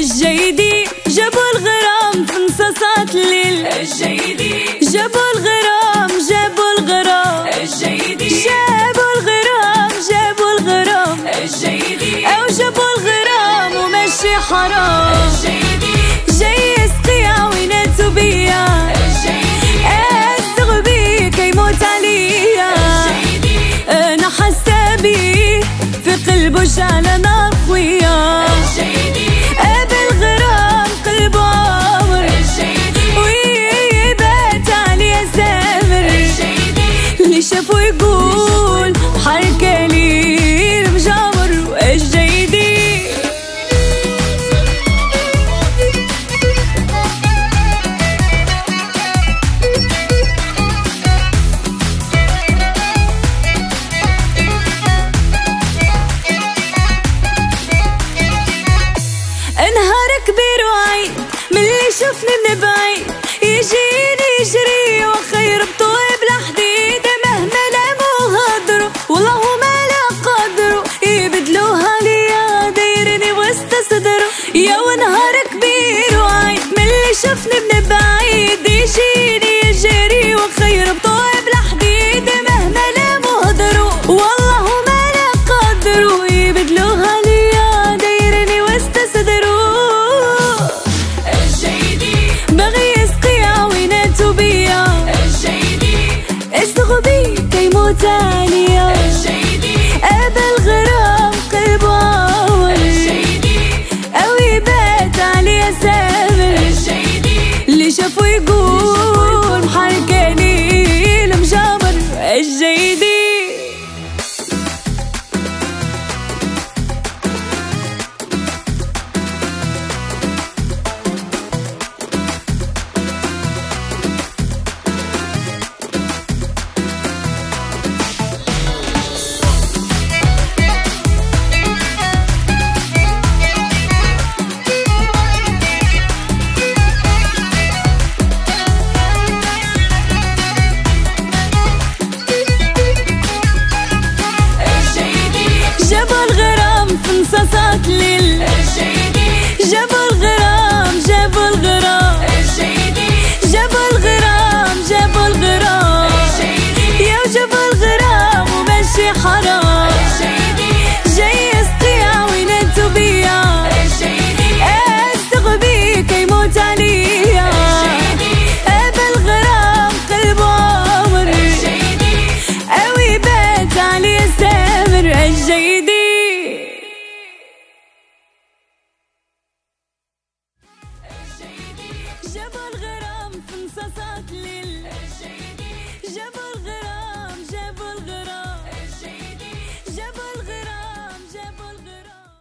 الجيدي جابوا الغرام في مصاصات الليل. الجيدي جابوا الغرام جابوا الغرام. الجيدي جابوا الغرام جابوا الغرام. الجيدي او جابوا الغرام وماشي حرام. بوش على نار اپنے بھائی في سيدي جبل غير